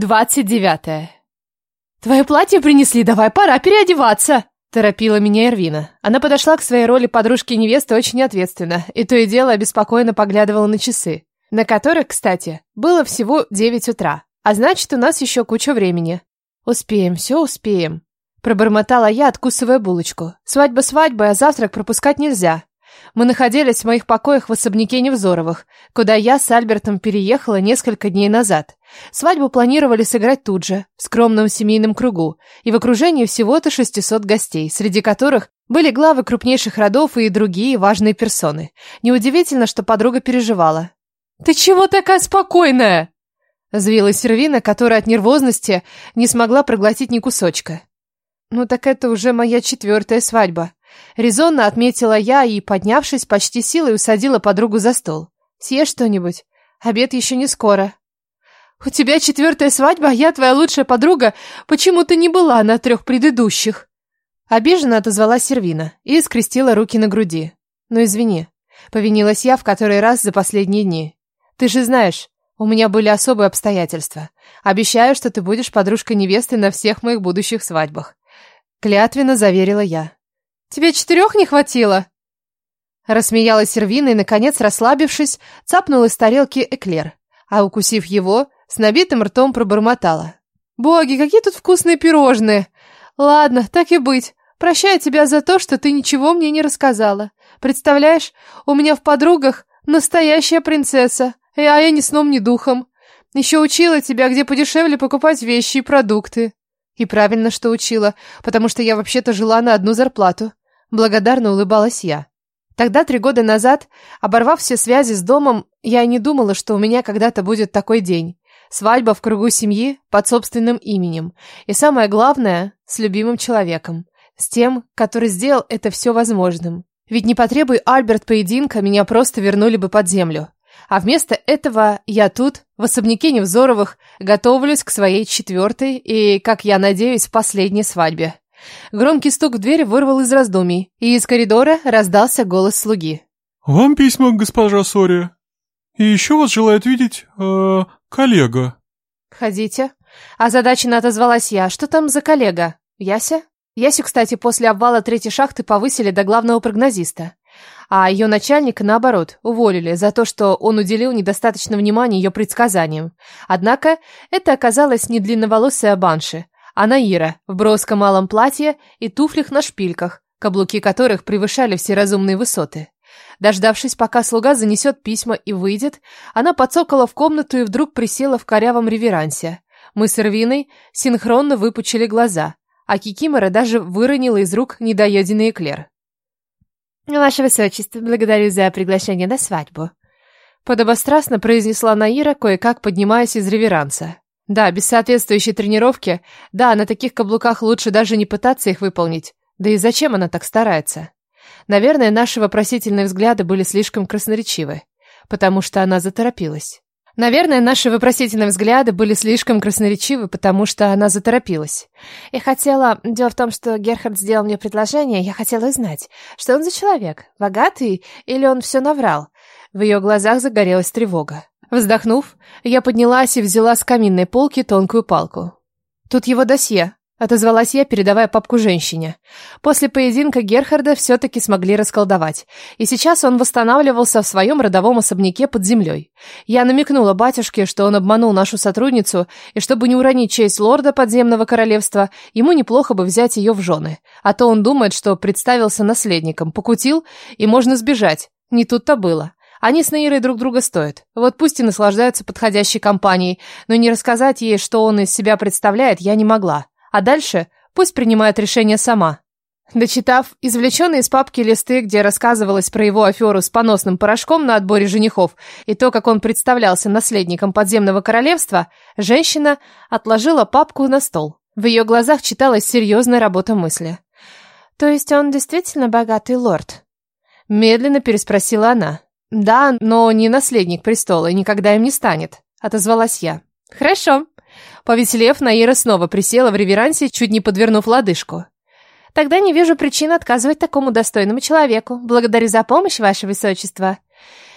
Двадцать девятое. «Твое платье принесли, давай, пора переодеваться!» Торопила меня Эрвина. Она подошла к своей роли подружки невесты очень ответственно, и то и дело обеспокоенно поглядывала на часы, на которых, кстати, было всего девять утра. А значит, у нас еще куча времени. Успеем, все успеем. Пробормотала я, откусывая булочку. Свадьба свадьбой, а завтрак пропускать нельзя. Мы находились в моих покоях в особняке Невзоровых, куда я с Альбертом переехала несколько дней назад. Свадьбу планировали сыграть тут же, в скромном семейном кругу, и в окружении всего-то 600 гостей, среди которых были главы крупнейших родов и другие важные персоны. Неудивительно, что подруга переживала. «Ты чего такая спокойная?» Взвилась Сервина, которая от нервозности не смогла проглотить ни кусочка. «Ну так это уже моя четвертая свадьба», Резонно отметила я и, поднявшись, почти силой усадила подругу за стол. «Съешь что-нибудь? Обед еще не скоро». «У тебя четвертая свадьба, а я твоя лучшая подруга. Почему ты не была на трех предыдущих?» Обиженно отозвалась Сервина и скрестила руки на груди. «Ну, извини», — повинилась я в который раз за последние дни. «Ты же знаешь, у меня были особые обстоятельства. Обещаю, что ты будешь подружкой невесты на всех моих будущих свадьбах». Клятвенно заверила я. Тебе четырех не хватило?» Рассмеялась Сервина и, наконец, расслабившись, цапнула из тарелки эклер, а, укусив его, с набитым ртом пробормотала. «Боги, какие тут вкусные пирожные! Ладно, так и быть. Прощаю тебя за то, что ты ничего мне не рассказала. Представляешь, у меня в подругах настоящая принцесса, а я ни сном, ни духом. Еще учила тебя, где подешевле покупать вещи и продукты. И правильно, что учила, потому что я вообще-то жила на одну зарплату. Благодарно улыбалась я. Тогда, три года назад, оборвав все связи с домом, я и не думала, что у меня когда-то будет такой день. Свадьба в кругу семьи под собственным именем. И самое главное, с любимым человеком. С тем, который сделал это все возможным. Ведь не потребуй Альберт поединка, меня просто вернули бы под землю. А вместо этого я тут, в особняке Невзоровых, готовлюсь к своей четвертой и, как я надеюсь, последней свадьбе. Громкий стук в дверь вырвал из раздумий, и из коридора раздался голос слуги. «Вам письмо, госпожа Сори. И еще вас желает видеть, э, коллега». «Входите». Озадаченно отозвалась я. «Что там за коллега? Яся?» Ясю, кстати, после обвала третьей шахты повысили до главного прогнозиста. А ее начальника, наоборот, уволили за то, что он уделил недостаточно внимания ее предсказаниям. Однако это оказалась не длинноволосая банши, а Наира в броском малом платье и туфлях на шпильках, каблуки которых превышали все разумные высоты. Дождавшись, пока слуга занесет письма и выйдет, она подсокала в комнату и вдруг присела в корявом реверансе. Мы с Ирвиной синхронно выпучили глаза, а Кикимора даже выронила из рук недоеденный эклер. «Ваше Высочество, благодарю за приглашение на свадьбу», подобострастно произнесла Наира, кое-как поднимаясь из реверанса. Да, без соответствующей тренировки, да, на таких каблуках лучше даже не пытаться их выполнить. Да и зачем она так старается? Наверное, наши вопросительные взгляды были слишком красноречивы, потому что она заторопилась. Наверное, наши вопросительные взгляды были слишком красноречивы, потому что она заторопилась. Я хотела... Дело в том, что Герхард сделал мне предложение, я хотела узнать, что он за человек, богатый или он все наврал. В ее глазах загорелась тревога. Вздохнув, я поднялась и взяла с каминной полки тонкую палку. «Тут его досье», — отозвалась я, передавая папку женщине. После поединка Герхарда все-таки смогли расколдовать, и сейчас он восстанавливался в своем родовом особняке под землей. Я намекнула батюшке, что он обманул нашу сотрудницу, и чтобы не уронить честь лорда подземного королевства, ему неплохо бы взять ее в жены. А то он думает, что представился наследником, покутил, и можно сбежать. Не тут-то было. Они с Наирой друг друга стоят. Вот пусть и наслаждаются подходящей компанией, но не рассказать ей, что он из себя представляет, я не могла. А дальше пусть принимает решение сама. Дочитав извлеченные из папки листы, где рассказывалось про его аферу с поносным порошком на отборе женихов и то, как он представлялся наследником подземного королевства, женщина отложила папку на стол. В ее глазах читалась серьезная работа мысли. «То есть он действительно богатый лорд?» Медленно переспросила она. «Да, но не наследник престола и никогда им не станет», — отозвалась я. «Хорошо». Повеселев, Наира снова присела в реверансе, чуть не подвернув лодыжку. «Тогда не вижу причин отказывать такому достойному человеку. Благодарю за помощь, ваше высочество».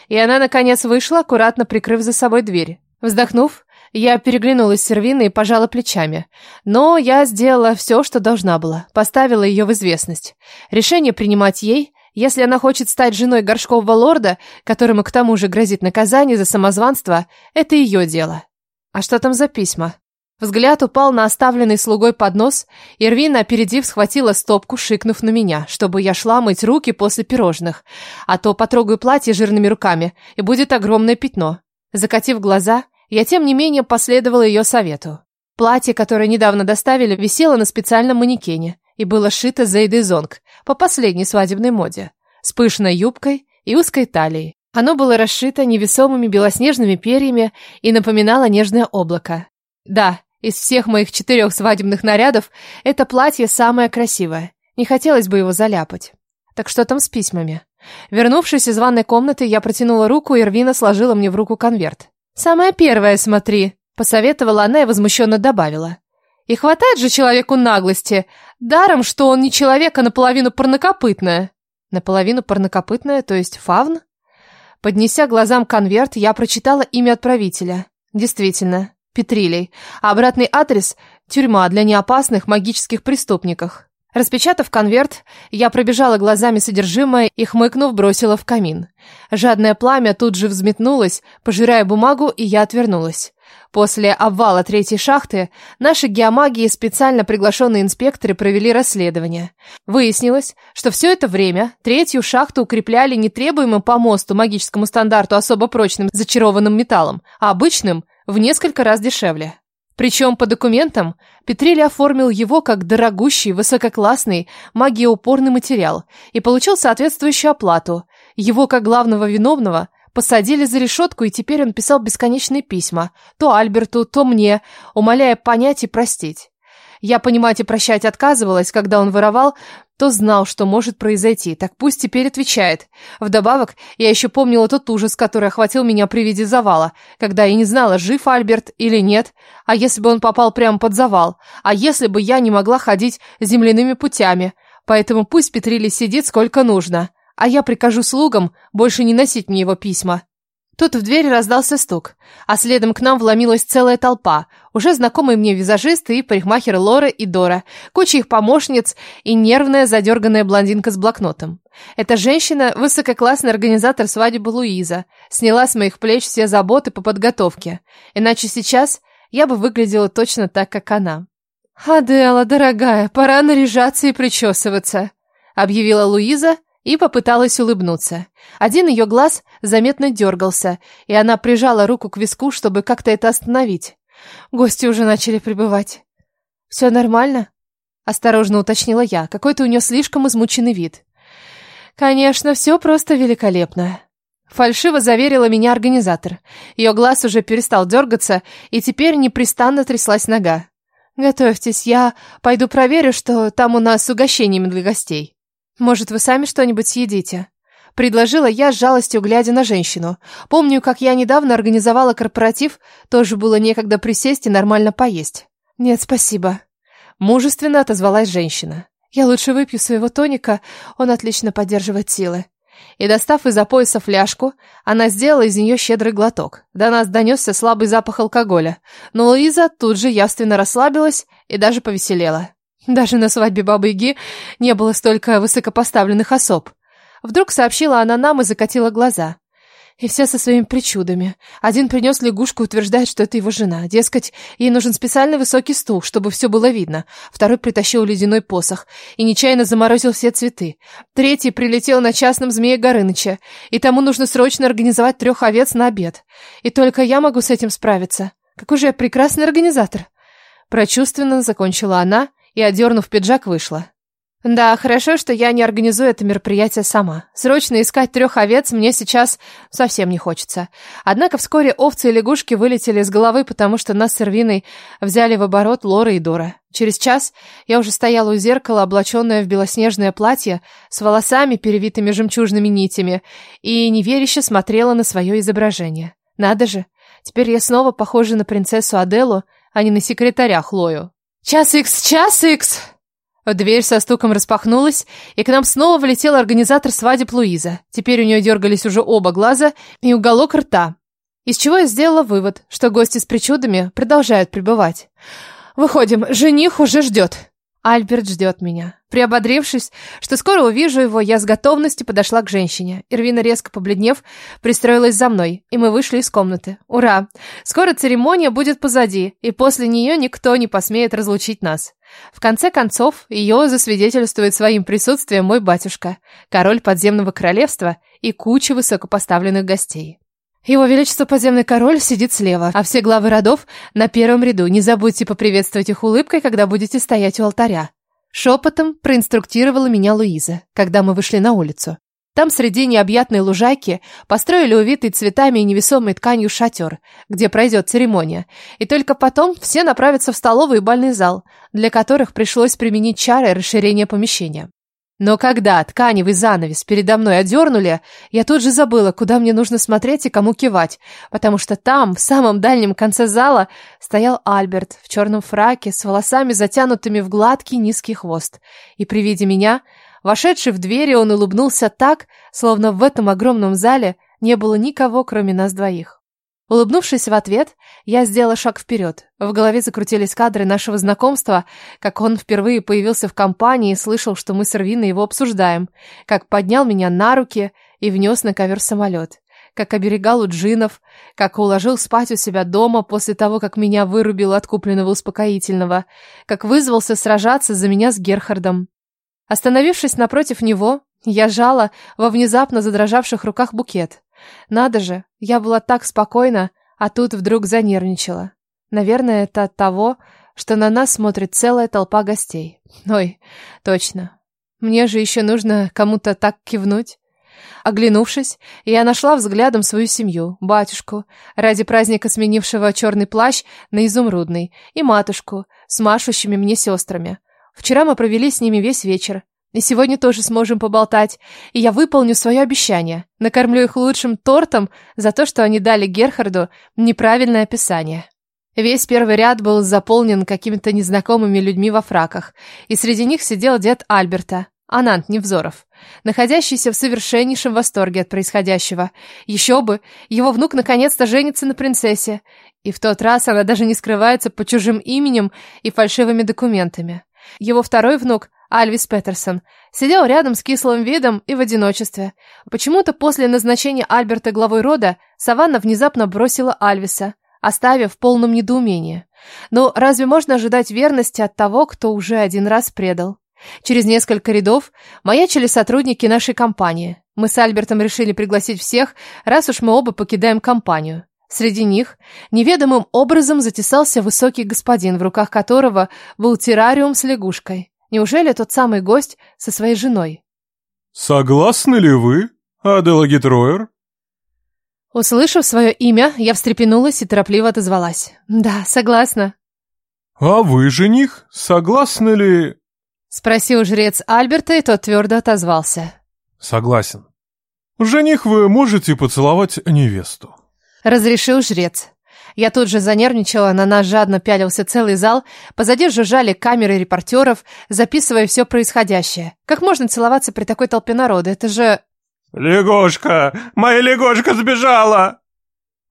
И она, наконец, вышла, аккуратно прикрыв за собой дверь. Вздохнув, Я переглянулась с Сервиной и пожала плечами. Но я сделала все, что должна была. Поставила ее в известность. Решение принимать ей, если она хочет стать женой горшкового лорда, которому к тому же грозит наказание за самозванство, это ее дело. А что там за письма? Взгляд упал на оставленный слугой поднос, Ирвина, опередив, схватила стопку, шикнув на меня, чтобы я шла мыть руки после пирожных, а то потрогаю платье жирными руками, и будет огромное пятно. Закатив глаза, я, тем не менее, последовала ее совету. Платье, которое недавно доставили, висело на специальном манекене и было шито Зейдой Зонг по последней свадебной моде, с пышной юбкой и узкой талией. Оно было расшито невесомыми белоснежными перьями и напоминало нежное облако. Да, из всех моих четырех свадебных нарядов это платье самое красивое. Не хотелось бы его заляпать. Так что там с письмами? Вернувшись из ванной комнаты, я протянула руку, и Ирвина сложила мне в руку конверт. «Самое первое смотри», — посоветовала она и возмущенно добавила. «И хватает же человеку наглости. Даром, что он не человек, а наполовину парнокопытная». «Наполовину парнокопытная, то есть фавн?» Поднеся глазам конверт, я прочитала имя отправителя. Действительно, Петрилей. А обратный адрес – тюрьма для неопасных магических преступников. Распечатав конверт, я пробежала глазами содержимое и, хмыкнув, бросила в камин. Жадное пламя тут же взметнулось, пожирая бумагу, и я отвернулась. После обвала третьей шахты наши геомаги и специально приглашенные инспекторы провели расследование. Выяснилось, что все это время третью шахту укрепляли не требуемым по мосту магическому стандарту особо прочным зачарованным металлом, а обычным в несколько раз дешевле. Причем по документам Петрилли оформил его как дорогущий, высококлассный, магиоупорный материал и получил соответствующую оплату. Его, как главного виновного, посадили за решетку, и теперь он писал бесконечные письма, то Альберту, то мне, умоляя понять и простить. Я понимать и прощать отказывалась, когда он воровал, то знал, что может произойти, так пусть теперь отвечает. Вдобавок, я еще помнила тот ужас, который охватил меня при виде завала, когда я не знала, жив Альберт или нет, а если бы он попал прямо под завал, а если бы я не могла ходить земляными путями, поэтому пусть Петрили сидит сколько нужно, а я прикажу слугам больше не носить мне его письма. Тут в дверь раздался стук, а следом к нам вломилась целая толпа, уже знакомые мне визажисты и парикмахеры Лора и Дора, куча их помощниц и нервная задерганная блондинка с блокнотом. Эта женщина, высококлассный организатор свадьбы Луиза, сняла с моих плеч все заботы по подготовке, иначе сейчас я бы выглядела точно так, как она. «Адела, дорогая, пора наряжаться и причесываться», — объявила Луиза, и попыталась улыбнуться. Один ее глаз заметно дергался, и она прижала руку к виску, чтобы как-то это остановить. Гости уже начали прибывать. «Все нормально?» — осторожно уточнила я. Какой-то у нее слишком измученный вид. «Конечно, все просто великолепно». Фальшиво заверила меня организатор. Ее глаз уже перестал дергаться, и теперь непрестанно тряслась нога. «Готовьтесь, я пойду проверю, что там у нас с угощениями для гостей». «Может, вы сами что-нибудь съедите?» Предложила я с жалостью, глядя на женщину. Помню, как я недавно организовала корпоратив, тоже было некогда присесть и нормально поесть. «Нет, спасибо». Мужественно отозвалась женщина. «Я лучше выпью своего тоника, он отлично поддерживает силы». И, достав из-за пояса фляжку, она сделала из нее щедрый глоток. До нас донесся слабый запах алкоголя. Но Луиза тут же явственно расслабилась и даже повеселела. Даже на свадьбе Бабы-Яги не было столько высокопоставленных особ. Вдруг сообщила она нам и закатила глаза. И все со своими причудами. Один принес лягушку и утверждает, что это его жена. Дескать, ей нужен специальный высокий стул, чтобы все было видно. Второй притащил ледяной посох и нечаянно заморозил все цветы. Третий прилетел на частном змее Горыныча, и тому нужно срочно организовать трех овец на обед. И только я могу с этим справиться. Какой же я прекрасный организатор. Прочувственно закончила она и, одернув пиджак, вышла. Да, хорошо, что я не организую это мероприятие сама. Срочно искать трех овец мне сейчас совсем не хочется. Однако вскоре овцы и лягушки вылетели из головы, потому что нас с Эрвиной взяли в оборот Лора и Дора. Через час я уже стояла у зеркала, облаченная в белоснежное платье, с волосами, перевитыми жемчужными нитями, и неверяще смотрела на свое изображение. Надо же, теперь я снова похожа на принцессу Аделу, а не на секретаря Хлою. «Час икс, час икс!» Дверь со стуком распахнулась, и к нам снова влетел организатор свадеб Луиза. Теперь у нее дергались уже оба глаза и уголок рта. Из чего я сделала вывод, что гости с причудами продолжают пребывать. Выходим, жених уже ждет. Альберт ждет меня. Приободрившись, что скоро увижу его, я с готовностью подошла к женщине. Ирвина, резко побледнев, пристроилась за мной, и мы вышли из комнаты. Ура! Скоро церемония будет позади, и после нее никто не посмеет разлучить нас. В конце концов, ее засвидетельствует своим присутствием мой батюшка, король подземного королевства и куча высокопоставленных гостей. Его Величество Подземный Король сидит слева, а все главы родов на первом ряду. Не забудьте поприветствовать их улыбкой, когда будете стоять у алтаря. Шепотом проинструктировала меня Луиза, когда мы вышли на улицу. Там среди необъятной лужайки построили увитый цветами и невесомой тканью шатер, где пройдет церемония. И только потом все направятся в столовый и бальный зал, для которых пришлось применить чары расширения помещения. Но когда тканевый занавес передо мной одернули, я тут же забыла, куда мне нужно смотреть и кому кивать, потому что там, в самом дальнем конце зала, стоял Альберт в черном фраке с волосами, затянутыми в гладкий низкий хвост. И при виде меня, вошедший в двери, он улыбнулся так, словно в этом огромном зале не было никого, кроме нас двоих. Улыбнувшись в ответ, я сделала шаг вперед. В голове закрутились кадры нашего знакомства, как он впервые появился в компании и слышал, что мы с Эрвиной его обсуждаем, как поднял меня на руки и внес на ковер самолет, как оберегал у джинов, как уложил спать у себя дома после того, как меня вырубил от купленного успокоительного, как вызвался сражаться за меня с Герхардом. Остановившись напротив него, я жала во внезапно задрожавших руках букет. Надо же, я была так спокойна, а тут вдруг занервничала. Наверное, это от того, что на нас смотрит целая толпа гостей. Ой, точно. Мне же еще нужно кому-то так кивнуть. Оглянувшись, я нашла взглядом свою семью, батюшку, ради праздника сменившего черный плащ на изумрудный, и матушку с машущими мне сестрами. Вчера мы провели с ними весь вечер, и сегодня тоже сможем поболтать, и я выполню свое обещание. Накормлю их лучшим тортом за то, что они дали Герхарду неправильное описание. Весь первый ряд был заполнен какими-то незнакомыми людьми во фраках, и среди них сидел дед Альберта, Анант Невзоров, находящийся в совершеннейшем восторге от происходящего. Еще бы, его внук наконец-то женится на принцессе, и в тот раз она даже не скрывается под чужим именем и фальшивыми документами. Его второй внук, Альвис Петерсон, сидел рядом с кислым видом и в одиночестве. Почему-то после назначения Альберта главой рода Саванна внезапно бросила Альвиса, оставив в полном недоумении. Но разве можно ожидать верности от того, кто уже один раз предал? Через несколько рядов маячили сотрудники нашей компании. Мы с Альбертом решили пригласить всех, раз уж мы оба покидаем компанию. Среди них неведомым образом затесался высокий господин, в руках которого был террариум с лягушкой. Неужели тот самый гость со своей женой? «Согласны ли вы, Адела Гитроер?» Услышав свое имя, я встрепенулась и торопливо отозвалась. «Да, согласна». «А вы, жених, согласны ли...» Спросил жрец Альберта, и тот твердо отозвался. «Согласен. Жених, вы можете поцеловать невесту?» Разрешил жрец. Я тут же занервничала, на нас жадно пялился целый зал, позади жужжали камеры репортеров, записывая все происходящее. Как можно целоваться при такой толпе народа? Это же... «Лягушка! Моя лягушка сбежала!»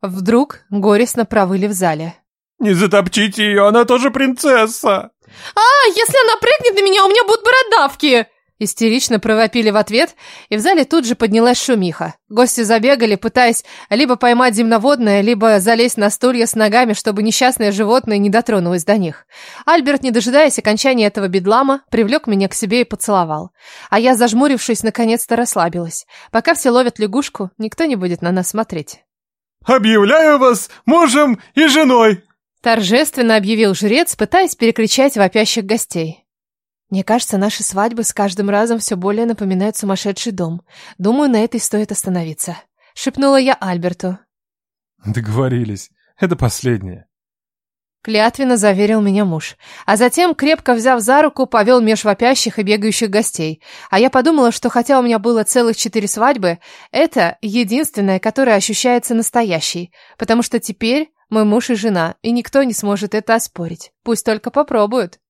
Вдруг горестно провыли в зале. «Не затопчите ее, она тоже принцесса!» «А, если она прыгнет на меня, у меня будут бородавки!» Истерично провопили в ответ, и в зале тут же поднялась шумиха. Гости забегали, пытаясь либо поймать земноводное, либо залезть на стулья с ногами, чтобы несчастное животное не дотронулось до них. Альберт, не дожидаясь окончания этого бедлама, привлек меня к себе и поцеловал. А я, зажмурившись, наконец-то расслабилась. Пока все ловят лягушку, никто не будет на нас смотреть. «Объявляю вас мужем и женой!» Торжественно объявил жрец, пытаясь перекричать вопящих гостей. Мне кажется, наши свадьбы с каждым разом все более напоминают сумасшедший дом. Думаю, на этой стоит остановиться. Шепнула я Альберту. Договорились. Это последнее. Клятвенно заверил меня муж. А затем, крепко взяв за руку, повел меж вопящих и бегающих гостей. А я подумала, что хотя у меня было целых четыре свадьбы, это единственная, которая ощущается настоящей. Потому что теперь мы муж и жена, и никто не сможет это оспорить. Пусть только попробуют.